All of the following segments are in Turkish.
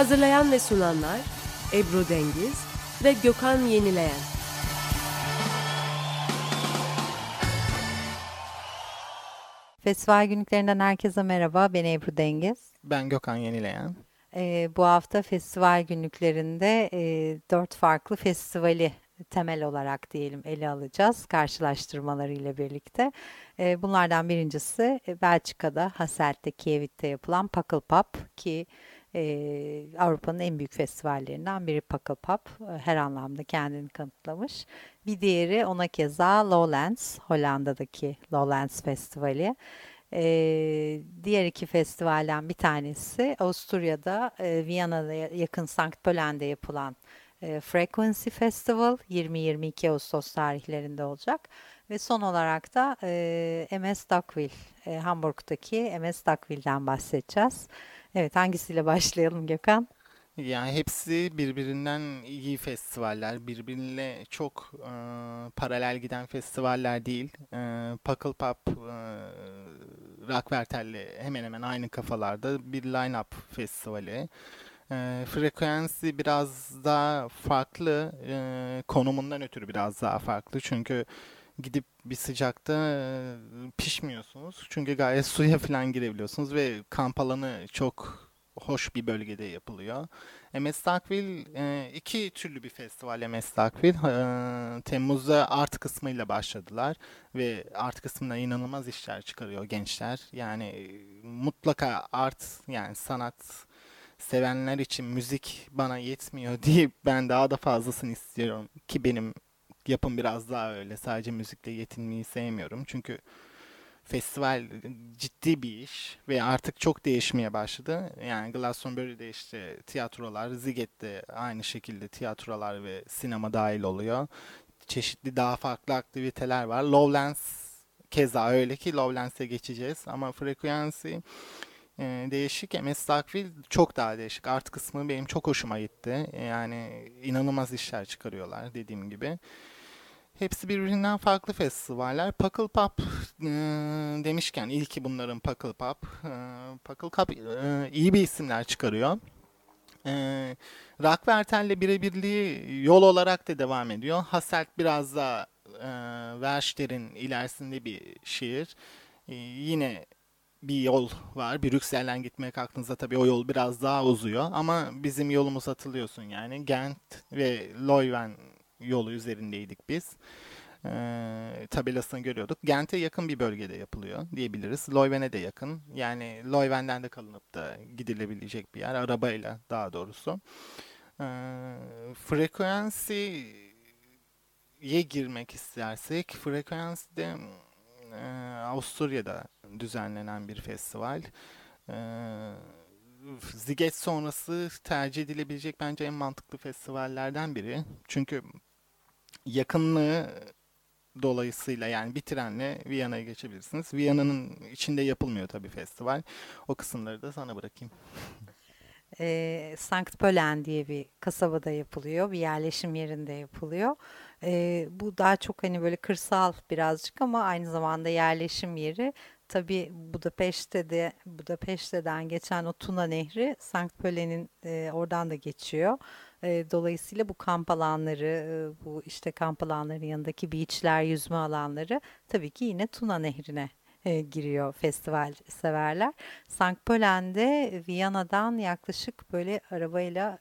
Hazırlayan ve sunanlar Ebru Dengiz ve Gökhan Yenileyen. Festival günlüklerinden herkese merhaba. Ben Ebru Dengiz. Ben Gökhan Yenileyen. Ee, bu hafta festival günlüklerinde e, dört farklı festivali temel olarak diyelim ele alacağız karşılaştırmalarıyla birlikte. Ee, bunlardan birincisi e, Belçika'da Hasselt'te Kievit'te yapılan Pop ki e, Avrupa'nın en büyük festivallerinden biri Pop e, her anlamda kendini kanıtlamış. Bir diğeri ona keza Lowlands Hollanda'daki Lowlands Festivali. Ee, diğer iki festivalden bir tanesi Avusturya'da e, Viyana'da yakın Sankt Pöllen'de yapılan e, Frequency Festival 20-22 Ağustos tarihlerinde olacak ve son olarak da e, MS Duckville e, Hamburg'daki MS Duckville'den bahsedeceğiz. Evet hangisiyle başlayalım Gökhan? Yani hepsi birbirinden iyi festivaller, birbiriyle çok e, paralel giden festivaller değil. E, Puckle Pop, e, Rockwertel'le hemen hemen aynı kafalarda bir line-up festivali. E, Frequency biraz daha farklı, e, konumundan ötürü biraz daha farklı. Çünkü gidip bir sıcakta e, pişmiyorsunuz. Çünkü gayet suya falan girebiliyorsunuz ve kamp alanı çok hoş bir bölgede yapılıyor. MS Duckville e, iki türlü bir festival MS. E, Temmuz'da art kısmıyla başladılar ve art kısmında inanılmaz işler çıkarıyor gençler. Yani e, mutlaka art yani sanat sevenler için müzik bana yetmiyor deyip ben daha da fazlasını istiyorum ki benim yapım biraz daha öyle. Sadece müzikle yetinmeyi sevmiyorum. Çünkü festival ciddi bir iş ve artık çok değişmeye başladı. Yani Glastonbury'de işte tiyatrolar, Ziget'te aynı şekilde tiyatrolar ve sinema dahil oluyor. Çeşitli daha farklı aktiviteler var. Lowlands keza öyle ki Lowlands'e geçeceğiz ama Frequency e, değişik. MS Duckville çok daha değişik. Art kısmı benim çok hoşuma gitti. Yani inanılmaz işler çıkarıyorlar dediğim gibi. Hepsi birbirinden farklı festivaller. Puckle Pop e, demişken ilki bunların Puckle Pop. E, Puckle Pop e, iyi bir isimler çıkarıyor. E, Rockwertel'le birebirliği yol olarak da devam ediyor. Hasselt biraz daha e, Verster'in ilerisinde bir şehir. E, yine bir yol var. Brüksel'den gitmeye kalktığınızda tabii o yol biraz daha uzuyor. Ama bizim yolumuz hatırlıyorsun yani. Gent ve Leuven yolu üzerindeydik biz. Ee, tabelasını görüyorduk. Gent'e yakın bir bölgede yapılıyor diyebiliriz. Leuven'e de yakın. Yani Leuven'den de kalınıp da gidilebilecek bir yer. Arabayla daha doğrusu. Ee, Frequency'ye girmek istersek Frequency'de e, Avusturya'da düzenlenen bir festival. Ee, Ziget sonrası tercih edilebilecek bence en mantıklı festivallerden biri. Çünkü yakınlığı dolayısıyla yani bir trenle Viyana'ya geçebilirsiniz. Viyana'nın içinde yapılmıyor tabii festival. O kısımları da sana bırakayım. e, Sankt Pöllen diye bir kasabada yapılıyor. Bir yerleşim yerinde yapılıyor. E, bu daha çok hani böyle kırsal birazcık ama aynı zamanda yerleşim yeri. Tabii Budapeşte de Budapeşte'den geçen o Tuna Nehri Sankt Pöllen'in e, oradan da geçiyor. E, dolayısıyla bu kamp alanları, e, bu işte kamp alanlarının yanındaki beachler, yüzme alanları tabii ki yine Tuna Nehri'ne e, giriyor festival severler. Sankt Pöllen'de Viyana'dan yaklaşık böyle arabayla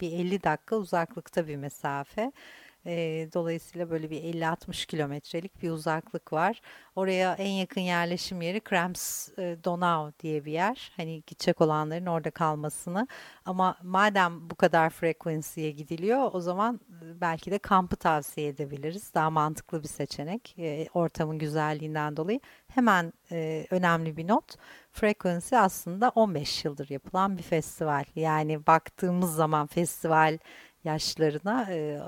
bir 50 dakika uzaklıkta bir mesafe. E, dolayısıyla böyle bir 50-60 kilometrelik bir uzaklık var. Oraya en yakın yerleşim yeri Krems e, Donau diye bir yer. Hani gidecek olanların orada kalmasını. Ama madem bu kadar frekansiye gidiliyor o zaman belki de kampı tavsiye edebiliriz. Daha mantıklı bir seçenek e, ortamın güzelliğinden dolayı. Hemen e, önemli bir not. Frequency aslında 15 yıldır yapılan bir festival. Yani baktığımız zaman festival yaşlarına e,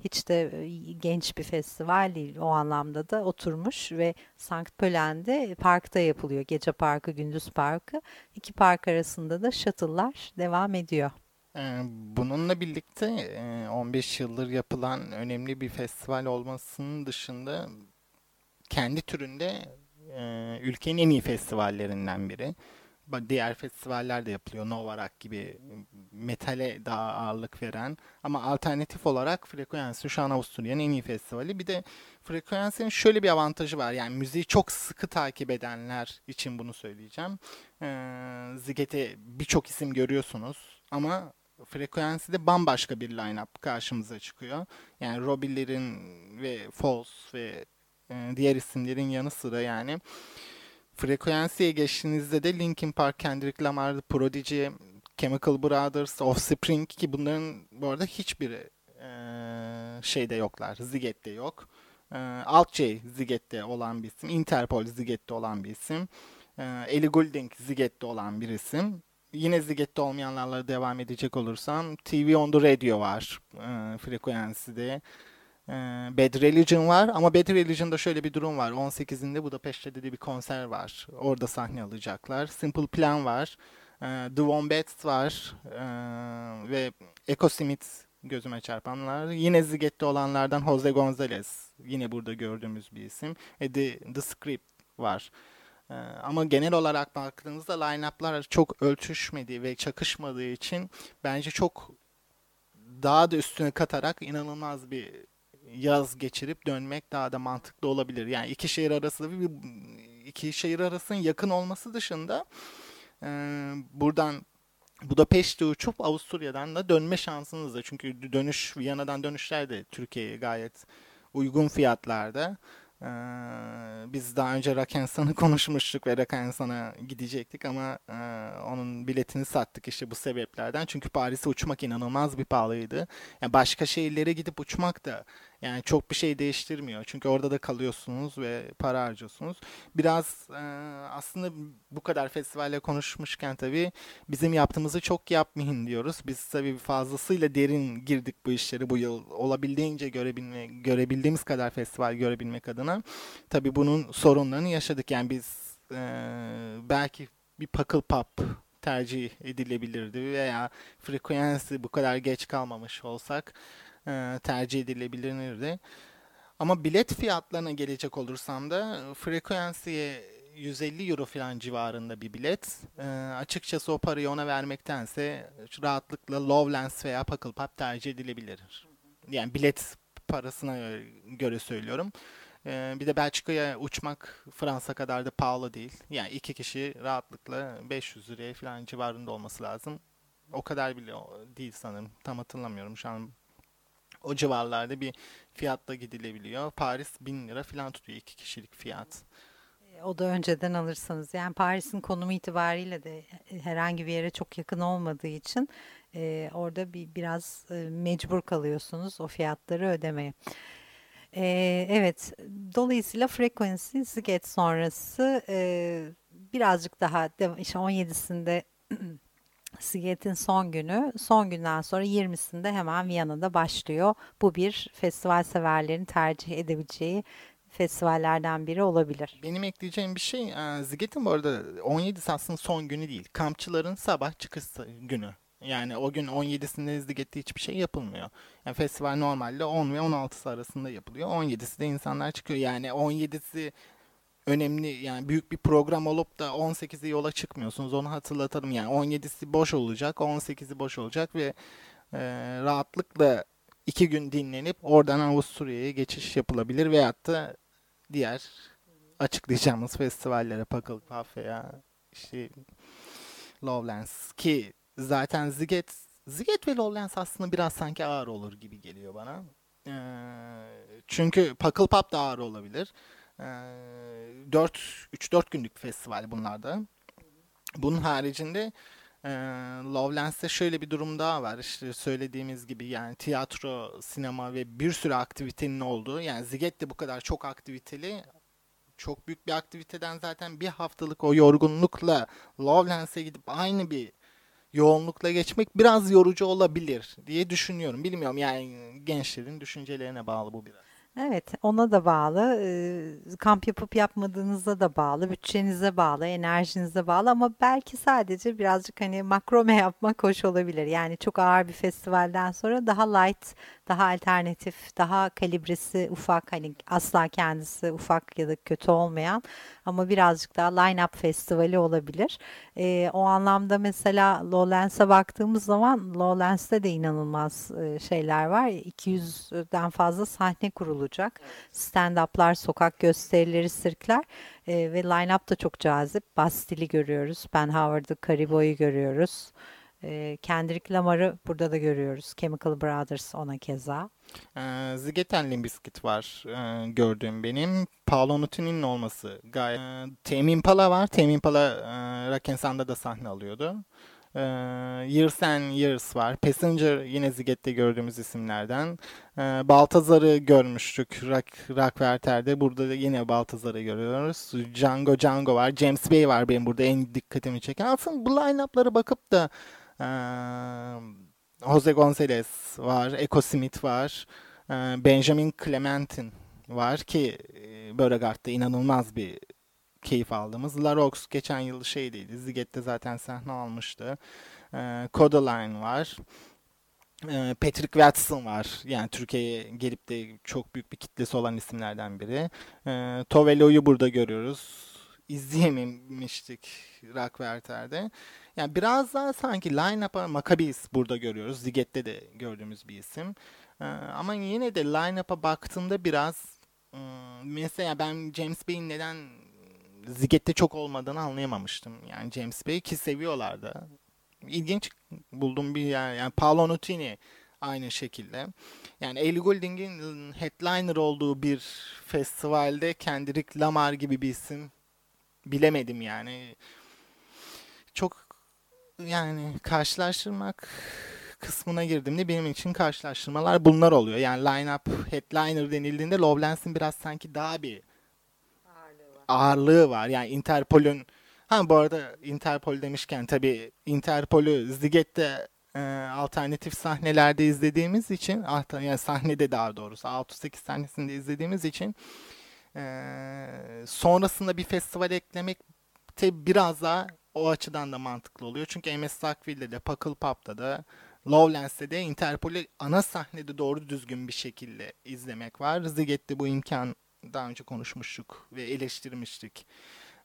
hiç de e, genç bir festival değil o anlamda da oturmuş ve Sankt Pöllen'de parkta yapılıyor. Gece parkı, gündüz parkı. İki park arasında da shuttle'lar devam ediyor. Ee, Bununla birlikte e, 15 yıldır yapılan önemli bir festival olmasının dışında kendi türünde e, ülkenin en iyi festivallerinden biri. Diğer festivaller de yapılıyor. Novarak gibi metale daha ağırlık veren ama alternatif olarak Frequency şu an Avusturya'nın en iyi festivali. Bir de Frequency'nin şöyle bir avantajı var. Yani müziği çok sıkı takip edenler için bunu söyleyeceğim. Ee, Ziget'e birçok isim görüyorsunuz ama Frequency'de bambaşka bir line-up karşımıza çıkıyor. Yani Robbie'lerin ve Falls ve e, diğer isimlerin yanı sıra yani Frequency'ye geçtiğinizde de Linkin Park, Kendrick Lamar, Prodigy, Chemical Brothers, Offspring ki bunların bu arada hiçbiri e, şeyde yoklar. Ziget'te yok. E, Alt J Ziget'te olan bir isim. Interpol Ziget'te olan bir isim. E, Ellie Goulding Ziget'te olan bir isim. Yine Ziget'te olmayanlarla devam edecek olursam TV on the Radio var e, Frequency'de. Ee, Bad Religion var ama Bad Religion'da şöyle bir durum var. 18'inde Budapeşte de bir konser var. Orada sahne alacaklar. Simple Plan var. Ee, The Wombats var. Ee, ve Echo Smith gözüme çarpanlar. Yine Ziget'te olanlardan Jose Gonzalez. Yine burada gördüğümüz bir isim. E The, The Script var. Ama genel olarak baktığınızda line-up'lar çok ölçüşmediği ve çakışmadığı için bence çok daha da üstüne katarak inanılmaz bir yaz geçirip dönmek daha da mantıklı olabilir. Yani iki şehir arasında bir iki şehir arasının yakın olması dışında e, buradan Budapeşte uçup Avusturya'dan da dönme şansınız da. Çünkü dönüş Viyana'dan dönüşler de Türkiye'ye gayet uygun fiyatlarda. Ee, biz daha önce Rakensan'ı konuşmuştuk ve Rakensan'a gidecektik ama e, onun biletini sattık işte bu sebeplerden. Çünkü Paris'e uçmak inanılmaz bir pahalıydı. Yani başka şehirlere gidip uçmak da yani çok bir şey değiştirmiyor. Çünkü orada da kalıyorsunuz ve para harcıyorsunuz. Biraz e, aslında bu kadar festivalle konuşmuşken tabii bizim yaptığımızı çok yapmayın diyoruz. Biz tabii fazlasıyla derin girdik bu işleri bu yıl. Olabildiğince görebilme, görebildiğimiz kadar festival görebilmek adına. Tabii bunun sorunlarını yaşadık. Yani biz e, belki bir Puckle Pop tercih edilebilirdi veya frekuensi bu kadar geç kalmamış olsak e, tercih edilebilirdi. Ama bilet fiyatlarına gelecek olursam da frekuensiye 150 euro falan civarında bir bilet. E, açıkçası o parayı ona vermektense rahatlıkla Lowlands veya Puckle Pop tercih edilebilir. Yani bilet parasına göre söylüyorum. E, bir de Belçika'ya uçmak Fransa kadar da pahalı değil. Yani iki kişi rahatlıkla 500 liraya falan civarında olması lazım. O kadar bile değil sanırım. Tam hatırlamıyorum şu an o civarlarda bir fiyatla gidilebiliyor. Paris 1000 lira falan tutuyor iki kişilik fiyat. E, O da önceden alırsanız yani Paris'in konumu itibariyle de e, herhangi bir yere çok yakın olmadığı için e, orada bir biraz e, mecbur kalıyorsunuz o fiyatları ödemeye. E, evet, dolayısıyla Frequency Ziget sonrası e, birazcık daha işte 17'sinde Siget'in son günü, son günden sonra 20'sinde hemen Viyana'da başlıyor. Bu bir festival severlerin tercih edebileceği festivallerden biri olabilir. Benim ekleyeceğim bir şey, e, Ziget'in bu arada 17'si aslında son günü değil. Kampçıların sabah çıkış günü. Yani o gün 17'sinde Ziget'te hiçbir şey yapılmıyor. Yani festival normalde 10 ve 16'sı arasında yapılıyor. 17'si de insanlar çıkıyor. Yani 17'si önemli yani büyük bir program olup da 18'i yola çıkmıyorsunuz. Onu hatırlatalım. Yani 17'si boş olacak, 18'i boş olacak ve e, rahatlıkla iki gün dinlenip oradan Avusturya'ya geçiş yapılabilir veyahut da diğer açıklayacağımız festivallere Puff veya işte Lowlands ki zaten Ziget Ziget ve Lowlands aslında biraz sanki ağır olur gibi geliyor bana. Ee, çünkü Puckle Pop da ağır olabilir. Ee, 4 3-4 günlük festival bunlarda. Bunun haricinde e, Lovelands'te şöyle bir durum daha var. İşte söylediğimiz gibi yani tiyatro, sinema ve bir sürü aktivitenin olduğu. Yani Ziget'te bu kadar çok aktiviteli çok büyük bir aktiviteden zaten bir haftalık o yorgunlukla Lovelands'e gidip aynı bir yoğunlukla geçmek biraz yorucu olabilir diye düşünüyorum. Bilmiyorum yani gençlerin düşüncelerine bağlı bu biraz. Evet, ona da bağlı. Kamp yapıp yapmadığınıza da bağlı, bütçenize bağlı, enerjinize bağlı ama belki sadece birazcık hani makrome yapmak hoş olabilir. Yani çok ağır bir festivalden sonra daha light, daha alternatif, daha kalibresi ufak hani asla kendisi ufak ya da kötü olmayan ama birazcık daha line-up festivali olabilir. Ee, o anlamda mesela Lowlands'a baktığımız zaman Lowlands'te de inanılmaz e, şeyler var. 200'den fazla sahne kurulacak. Stand-up'lar, sokak gösterileri, sirkler e, ve line-up da çok cazip. Bastil'i görüyoruz. Ben Howard'ı, Karibo'yu görüyoruz. E, Kendrick Lamar'ı burada da görüyoruz. Chemical Brothers ona keza. Ee, Zigeten Limbiskit var e, gördüğüm benim. Paolo Nutini'nin olması gayet. E, Tame Impala var. Tame Impala e, Rakensan'da da sahne alıyordu. E, Years and Years var. Passenger yine Ziget'te gördüğümüz isimlerden. E, Baltazar'ı görmüştük Rock, Rockwerter'de. Burada da yine Baltazar'ı görüyoruz. Django Django var. James Bay var benim burada en dikkatimi çeken. Aslında bu line-up'lara bakıp da Jose Gonzalez var, Echo Smith var, Benjamin Clementin var ki e, inanılmaz bir keyif aldığımız. La Rox geçen yıl şeydeydi, Ziget'te zaten sahne almıştı. E, Codaline var. Patrick Watson var. Yani Türkiye'ye gelip de çok büyük bir kitlesi olan isimlerden biri. Tovelo'yu burada görüyoruz. İzleyememiştik Rockwerter'de. Yani biraz daha sanki line-up'a Maccabees burada görüyoruz. Ziget'te de gördüğümüz bir isim. Ee, ama yine de line-up'a baktığımda biraz ım, mesela ben James Bay'in neden Ziget'te çok olmadığını anlayamamıştım. Yani James Bay ki seviyorlardı. İlginç bulduğum bir yer. Yani Paolo Nutini aynı şekilde. Yani Ellie Goulding'in headliner olduğu bir festivalde Kendrick Lamar gibi bir isim bilemedim yani. Çok yani karşılaştırmak kısmına girdiğimde benim için karşılaştırmalar bunlar oluyor. Yani line-up headliner denildiğinde Lowlands'in biraz sanki daha bir ağırlığı var. Yani Interpol'ün ha bu arada Interpol demişken tabii Interpol'ü Ziget'te e, alternatif sahnelerde izlediğimiz için alta- yani sahnede daha doğrusu 6-8 sahnesinde izlediğimiz için e, sonrasında bir festival eklemek de biraz daha o açıdan da mantıklı oluyor. Çünkü MS Sackville'de de, Puckle Pop'ta da, Lowlands'te de Interpol'ü ana sahnede doğru düzgün bir şekilde izlemek var. Ziget'te bu imkan daha önce konuşmuştuk ve eleştirmiştik.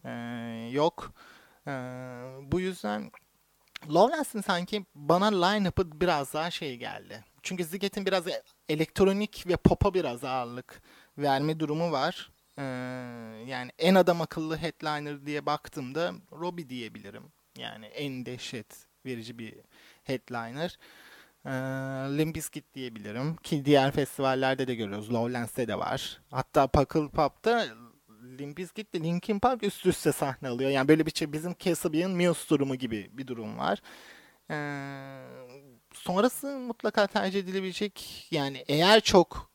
Ee, yok. Ee, bu yüzden Lowlands'ın sanki bana line-up'ı biraz daha şey geldi. Çünkü Ziget'in biraz elektronik ve pop'a biraz ağırlık verme durumu var. Ee, yani en adam akıllı headliner diye baktığımda Robbie diyebilirim. Yani en dehşet verici bir headliner. Ee, Limp Bizkit diyebilirim. Ki diğer festivallerde de görüyoruz. Lowlands'te de var. Hatta Puckle Pop'ta Limp Bizkit ile Linkin Park üst üste sahne alıyor. Yani böyle bir şey bizim Kasabian Muse durumu gibi bir durum var. Ee, sonrası mutlaka tercih edilebilecek. Yani eğer çok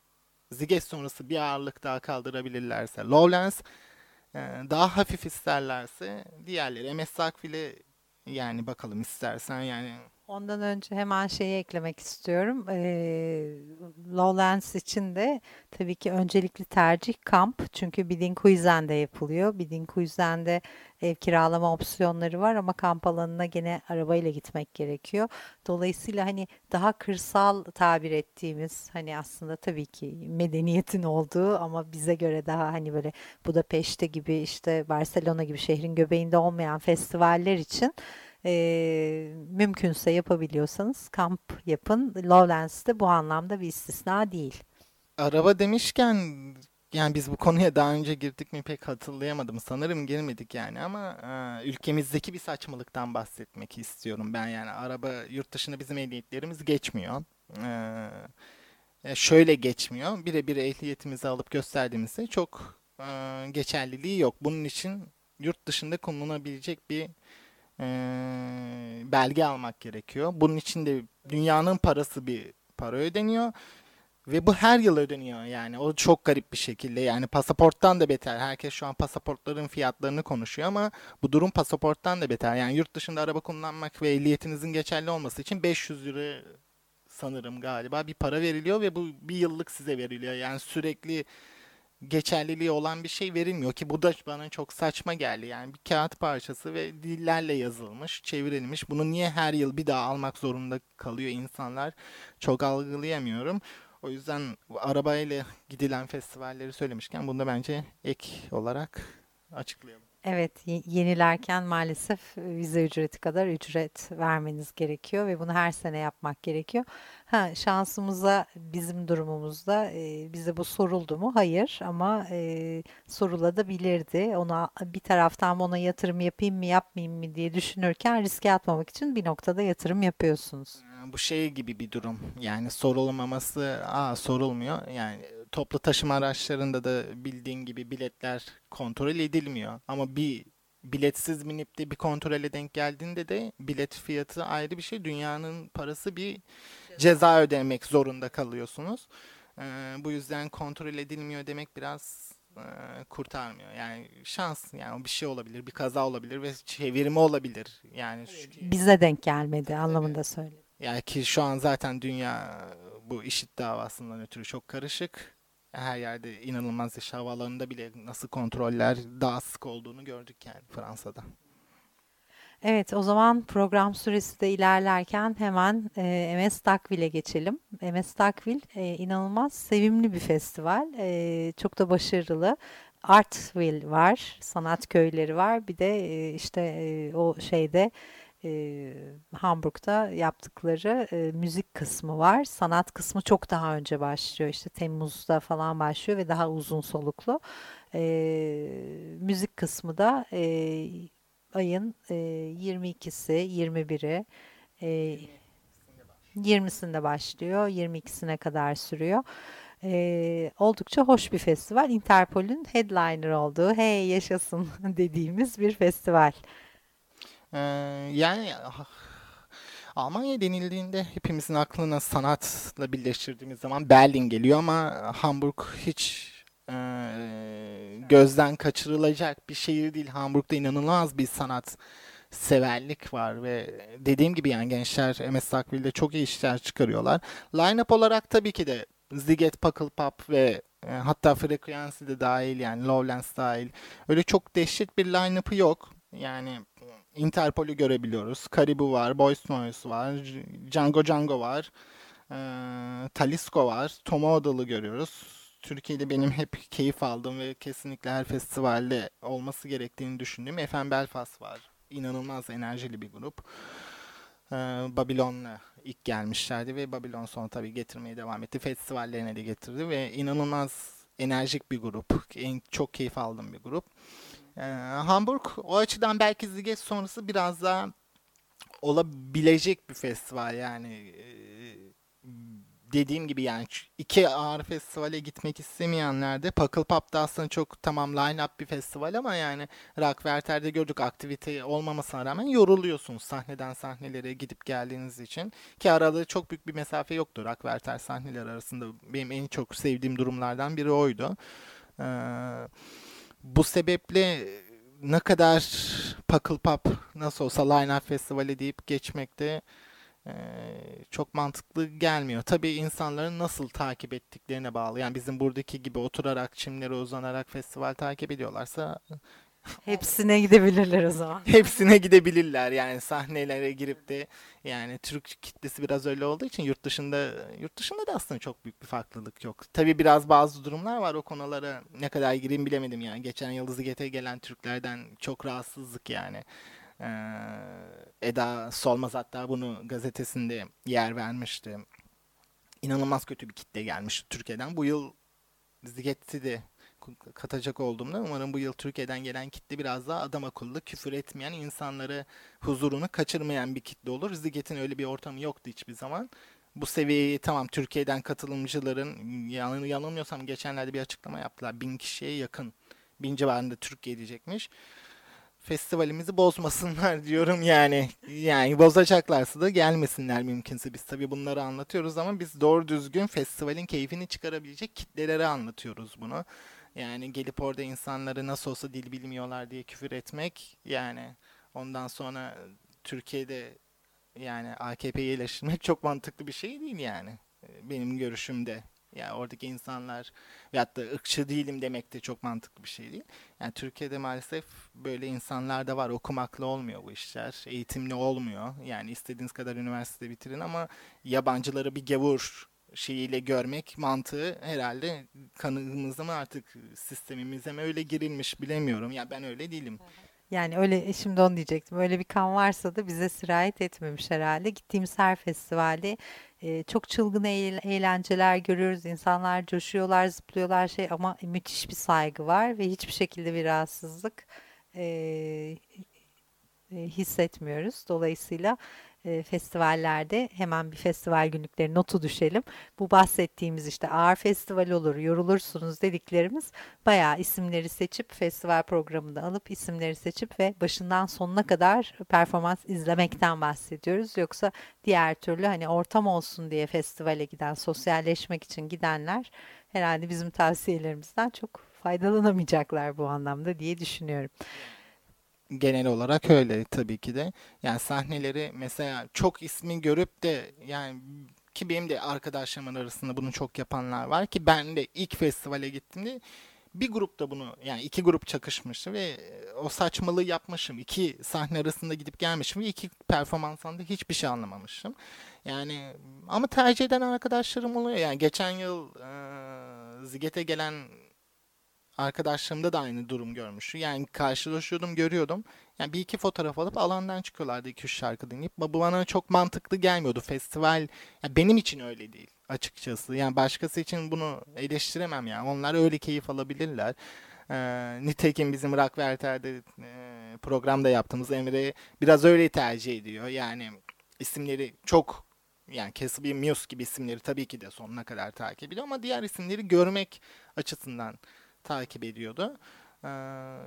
Ziget sonrası bir ağırlık daha kaldırabilirlerse Lowlands e, daha hafif isterlerse diğerleri MS Sackville'e yani bakalım istersen yani Ondan önce hemen şeyi eklemek istiyorum. Ee, Lowlands için de tabii ki öncelikli tercih kamp. Çünkü Bidinkuizen'de yapılıyor. Bidinkuizen'de ev kiralama opsiyonları var ama kamp alanına gene arabayla gitmek gerekiyor. Dolayısıyla hani daha kırsal tabir ettiğimiz hani aslında tabii ki medeniyetin olduğu ama bize göre daha hani böyle Budapeşte gibi işte Barcelona gibi şehrin göbeğinde olmayan festivaller için e, mümkünse yapabiliyorsanız kamp yapın. Lowlands de bu anlamda bir istisna değil. Araba demişken yani biz bu konuya daha önce girdik mi pek hatırlayamadım. Sanırım girmedik yani ama e, ülkemizdeki bir saçmalıktan bahsetmek istiyorum ben yani. Araba yurt dışında bizim ehliyetlerimiz geçmiyor. E, şöyle geçmiyor. Birebir ehliyetimizi alıp gösterdiğimizde çok e, geçerliliği yok. Bunun için yurt dışında kullanılabilecek bir e, belge almak gerekiyor. Bunun için de dünyanın parası bir para ödeniyor. Ve bu her yıl ödeniyor yani. O çok garip bir şekilde. Yani pasaporttan da beter. Herkes şu an pasaportların fiyatlarını konuşuyor ama bu durum pasaporttan da beter. Yani yurt dışında araba kullanmak ve ehliyetinizin geçerli olması için 500 lira sanırım galiba bir para veriliyor ve bu bir yıllık size veriliyor. Yani sürekli geçerliliği olan bir şey verilmiyor ki bu da bana çok saçma geldi. Yani bir kağıt parçası ve dillerle yazılmış, çevrilmiş. Bunu niye her yıl bir daha almak zorunda kalıyor insanlar? Çok algılayamıyorum. O yüzden arabayla gidilen festivalleri söylemişken bunu da bence ek olarak açıklayalım. Evet, ye- yenilerken maalesef vize ücreti kadar ücret vermeniz gerekiyor ve bunu her sene yapmak gerekiyor. Ha, şansımıza bizim durumumuzda e, bize bu soruldu mu? Hayır ama e, sorulabilirdi. Ona bir taraftan ona yatırım yapayım mı yapmayayım mı diye düşünürken riske atmamak için bir noktada yatırım yapıyorsunuz. Ee, Bu şey gibi bir durum. Yani sorulmaması, aa sorulmuyor. Yani toplu taşıma araçlarında da bildiğin gibi biletler kontrol edilmiyor. Ama bir biletsiz binip de bir kontrole denk geldiğinde de bilet fiyatı ayrı bir şey. Dünyanın parası bir ceza ödemek zorunda kalıyorsunuz. Ee, bu yüzden kontrol edilmiyor demek biraz e, kurtarmıyor. Yani şans yani bir şey olabilir, bir kaza olabilir ve çevirme olabilir. Yani şu- Bize denk gelmedi anlamında söylüyorum. yani ki şu an zaten dünya bu işit davasından ötürü çok karışık. Her yerde inanılmaz iş havalarında bile nasıl kontroller daha sık olduğunu gördük yani Fransa'da. Evet, o zaman program süresi de ilerlerken hemen e, MS Takvil'e geçelim. MS Takvil e, inanılmaz sevimli bir festival. E, çok da başarılı. Artville var, sanat köyleri var. Bir de e, işte e, o şeyde e, Hamburg'da yaptıkları e, müzik kısmı var. Sanat kısmı çok daha önce başlıyor. İşte Temmuz'da falan başlıyor ve daha uzun soluklu. E, müzik kısmı da e, ayın e, 22'si, 21'i, e, 20'sinde başlıyor, 22'sine kadar sürüyor. E, oldukça hoş bir festival. Interpol'ün headliner olduğu, hey yaşasın dediğimiz bir festival. Ee, yani ah, Almanya denildiğinde hepimizin aklına sanatla birleştirdiğimiz zaman Berlin geliyor ama Hamburg hiç e, gözden kaçırılacak bir şehir değil. Hamburg'da inanılmaz bir sanat severlik var ve dediğim gibi yani gençler MS Takvil'de çok iyi işler çıkarıyorlar. Line-up olarak tabii ki de Ziget, Pop ve e, hatta Frequency de dahil yani Lowlands dahil öyle çok dehşet bir line-up'ı yok. Yani Interpol'ü görebiliyoruz. Caribou var, Boys Noise var, Django Django var, e, Talisco var, Tom Odell'ı görüyoruz. Türkiye'de benim hep keyif aldığım ve kesinlikle her festivalde olması gerektiğini düşündüğüm FM Belfast var. İnanılmaz enerjili bir grup. Ee, Babylon'la ilk gelmişlerdi ve Babylon sonra tabii getirmeye devam etti. Festivallerine de getirdi ve inanılmaz enerjik bir grup. En çok keyif aldığım bir grup. Ee, Hamburg o açıdan belki Ziget sonrası biraz daha olabilecek bir festival yani Ee, dediğim gibi yani iki ağır festivale gitmek istemeyenler de Puckle Pop'ta aslında çok tamam line-up bir festival ama yani Rockwerter'de gördük aktivite olmamasına rağmen yoruluyorsunuz sahneden sahnelere gidip geldiğiniz için ki aralığı çok büyük bir mesafe yoktu Rockwerter sahneler arasında benim en çok sevdiğim durumlardan biri oydu. Ee, bu sebeple ne kadar Puckle Pop nasıl olsa Line Up Festivali deyip geçmekte eee, çok mantıklı gelmiyor. Tabii insanların nasıl takip ettiklerine bağlı. Yani bizim buradaki gibi oturarak, çimlere uzanarak festival takip ediyorlarsa Hepsine gidebilirler o zaman. hepsine gidebilirler. Yani sahnelere girip de yani Türk kitlesi biraz öyle olduğu için yurt dışında yurt dışında da aslında çok büyük bir farklılık yok. Tabii biraz bazı durumlar var o konulara ne kadar gireyim bilemedim yani. Geçen Yıldız Gete gelen Türklerden çok rahatsızlık yani. Ee, Eda Solmaz hatta bunu gazetesinde yer vermişti. İnanılmaz kötü bir kitle gelmiş Türkiye'den. Bu yıl Ziget'i de katacak olduğumda umarım bu yıl Türkiye'den gelen kitle biraz daha adam akıllı, küfür etmeyen, insanları huzurunu kaçırmayan bir kitle olur. Ziget'in öyle bir ortamı yoktu hiçbir zaman. bu seviyeyi tamam Türkiye'den katılımcıların yan- yanılmıyorsam geçenlerde bir açıklama yaptılar. Bin kişiye yakın. Bin civarında Türk gelecekmiş. Festivalimizi bozmasınlar diyorum yani. Yani bozacaklarsa da gelmesinler mümkünse. Biz tabii bunları anlatıyoruz ama biz doğru düzgün festivalin keyfini çıkarabilecek kitlelere anlatıyoruz bunu. Yani gelip orada insanları nasıl olsa dil bilmiyorlar diye küfür etmek yani ondan sonra Türkiye'de yani AKP'yi eleştirmek çok mantıklı bir şey değil yani e, benim görüşümde. Yani oradaki insanlar veyahut da ırkçı değilim demek de çok mantıklı bir şey değil. Yani Türkiye'de maalesef böyle insanlar da var. Okumakla olmuyor bu işler. Eğitimli olmuyor. Yani istediğiniz kadar üniversite bitirin ama yabancıları bir gavur şeyiyle görmek mantığı herhalde kanımıza mı artık sistemimize mi öyle girilmiş bilemiyorum. Ya ben öyle değilim. Yani öyle şimdi onu diyecektim. Öyle bir kan varsa da bize sirayet etmemiş herhalde. Gittiğimiz her festivali e, çok çılgın eğl- eğlenceler görüyoruz. İnsanlar coşuyorlar, zıplıyorlar şey ama müthiş bir saygı var ve hiçbir şekilde bir rahatsızlık e, e, hissetmiyoruz. Dolayısıyla e, festivallerde hemen bir festival günlükleri notu düşelim. Bu bahsettiğimiz işte ağır festival olur, yorulursunuz dediklerimiz bayağı isimleri seçip festival programında alıp isimleri seçip ve başından sonuna kadar performans izlemekten bahsediyoruz. Yoksa diğer türlü hani ortam olsun diye festivale giden, sosyalleşmek için gidenler herhalde bizim tavsiyelerimizden çok faydalanamayacaklar bu anlamda diye düşünüyorum. Genel olarak öyle tabii ki de. Yani sahneleri mesela çok ismi görüp de yani ki benim de arkadaşlarımın arasında bunu çok yapanlar var ki ben de ilk festivale gittiğimde bir grupta bunu yani iki grup çakışmıştı ve o saçmalığı yapmışım. İki sahne arasında gidip gelmişim ve iki performanstan da hiçbir şey anlamamışım. Yani ama tercih eden arkadaşlarım oluyor. Yani geçen yıl e, Ziget'e gelen arkadaşlarımda da aynı durum görmüş. Yani karşılaşıyordum, görüyordum. Yani bir iki fotoğraf alıp alandan çıkıyorlardı iki üç şarkı dinleyip. Bu bana çok mantıklı gelmiyordu. Festival yani benim için öyle değil açıkçası. Yani başkası için bunu eleştiremem yani. Onlar öyle keyif alabilirler. Ee, nitekim bizim Rock Werther'de e, programda yaptığımız Emre biraz öyle tercih ediyor. Yani isimleri çok yani Cassie Muse gibi isimleri tabii ki de sonuna kadar takip ediyor ama diğer isimleri görmek açısından takip ediyordu. Ee,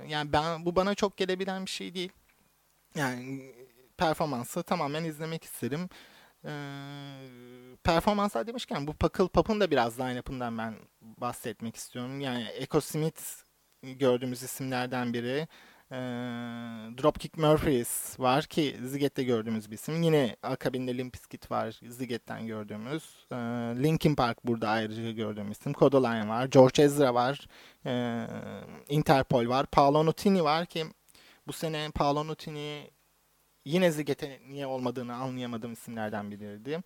yani ben bu bana çok gelebilen bir şey değil. Yani performansı tamamen izlemek isterim. Ee, performanslar demişken bu Pakıl Pap'ın da biraz line-up'ından ben bahsetmek istiyorum. Yani Echo Smith gördüğümüz isimlerden biri. Ee, Dropkick Murphys var ki Ziget'te gördüğümüz bir isim. Yine akabinde Limp Bizkit var Ziget'ten gördüğümüz. Ee, Linkin Park burada ayrıca gördüğümüz isim. Codaline var. George Ezra var. Ee, Interpol var. Paolo Nutini var ki bu sene Paolo Nutini yine Ziget'e niye olmadığını anlayamadığım isimlerden biriydi.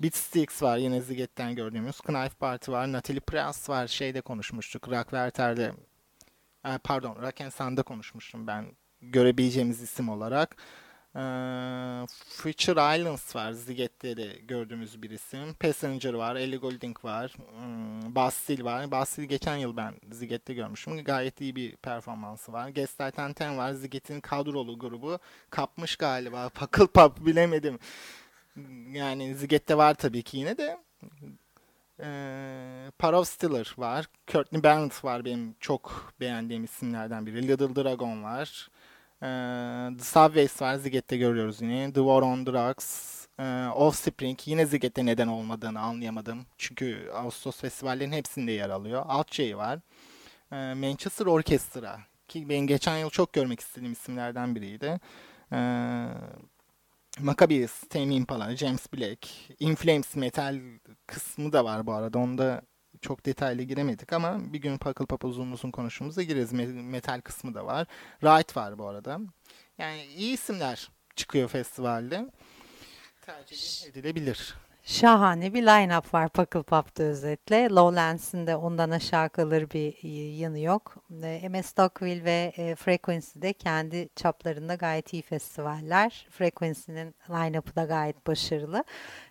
Beatsticks var yine Ziget'ten gördüğümüz. Knife Party var. Natalie Price var. Şeyde konuşmuştuk. Rock Werther'de e, pardon Rock and Sound'da konuşmuştum ben görebileceğimiz isim olarak. E, Future Islands var. Ziget'te de gördüğümüz bir isim. Passenger var. Ellie Goulding var. Hmm, Bastille var. Bastille geçen yıl ben Ziget'te görmüşüm. Gayet iyi bir performansı var. Gaslight Ten var. Ziget'in kadrolu grubu. Kapmış galiba. Pakıl pap bilemedim. Yani Ziget'te var tabii ki yine de. Ee, Parov Stiller var. Courtney Barnett var benim çok beğendiğim isimlerden biri. Little Dragon var. Ee, The Subways var. Ziget'te görüyoruz yine. The War on Drugs. Ee, Offspring. Yine Ziget'te neden olmadığını anlayamadım. Çünkü Ağustos festivallerinin hepsinde yer alıyor. Altjay var. Ee, Manchester Orchestra. Ki benim geçen yıl çok görmek istediğim isimlerden biriydi. Ee, Maccabees, Tame Impala, James Blake, In Flames metal kısmı da var bu arada. Onda çok detaylı giremedik ama bir gün Pakıl Papa uzun uzun konuştuğumuzda gireriz. Metal kısmı da var. Right var bu arada. Yani iyi isimler çıkıyor festivalde. Tercih edilebilir. Şahane bir line-up var Pakıl Pop'ta özetle. Lowlands'in de ondan aşağı kalır bir yanı yok. E, MS Stockville ve e, Frequency de kendi çaplarında gayet iyi festivaller. Frequency'nin line-up'ı da gayet başarılı.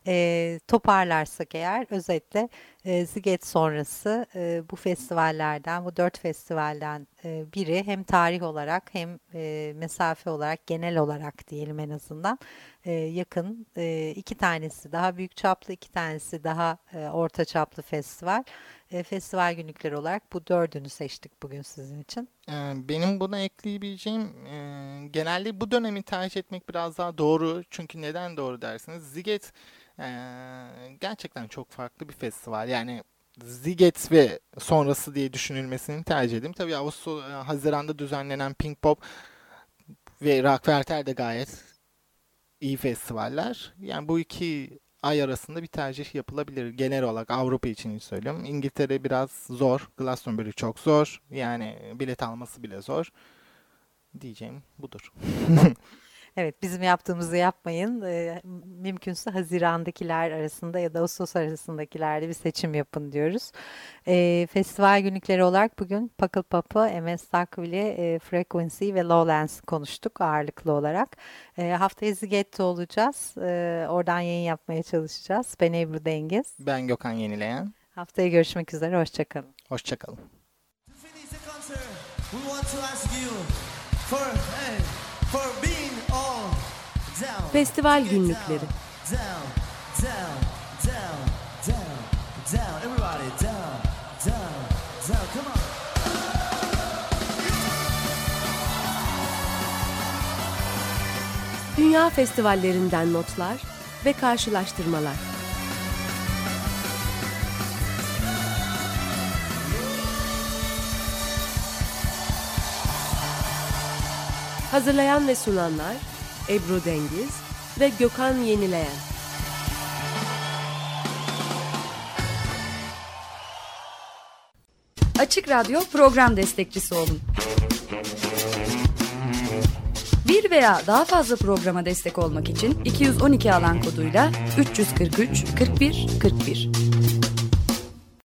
E, toparlarsak eğer özetle e, Ziget sonrası e, bu festivallerden, bu dört festivalden e, biri hem tarih olarak hem e, mesafe olarak genel olarak diyelim en azından e, yakın. E, iki tanesi daha büyük çaplı, iki tanesi daha e, orta çaplı festival. E, festival günlükleri olarak bu dördünü seçtik bugün sizin için. Ee, Benim buna ekleyebileceğim e, genelde bu dönemi tercih etmek biraz daha doğru. Çünkü neden doğru dersiniz? Ziget e, gerçekten çok farklı bir festival. Yani Ziget ve sonrası diye düşünülmesini tercih ederim. Tabii Ağustos, e, Haziran'da düzenlenen Pink Pop ve Rockwerter de gayet iyi festivaller. Yani bu iki ay arasında bir tercih yapılabilir. Genel olarak Avrupa için söylüyorum. İngiltere biraz zor. Glastonbury çok zor. Yani bilet alması bile zor. Diyeceğim budur. Evet, bizim yaptığımızı yapmayın. E, mümkünse Haziran'dakiler arasında ya da Ağustos arasındakilerde bir seçim yapın diyoruz. E, festival günlükleri olarak bugün Pakıl Papı, MS Takvili, e, Frequency ve Lowlands konuştuk ağırlıklı olarak. E, haftaya Ziget'te olacağız. E, oradan yayın yapmaya çalışacağız. Ben Ebru Dengiz. Ben Gökhan Yenileyen. Haftaya görüşmek üzere, hoşçakalın. Hoşçakalın. To finish the concert, we want to ask you for, hey, for being Come on. Dünya festivallerinden notlar ve karşılaştırmalar. Hazırlayan ve sunanlar Ebru Dengiz ve Gökhan Yenileyen. Açık Radyo program destekçisi olun. Bir veya daha fazla programa destek olmak için 212 alan koduyla 343 41 41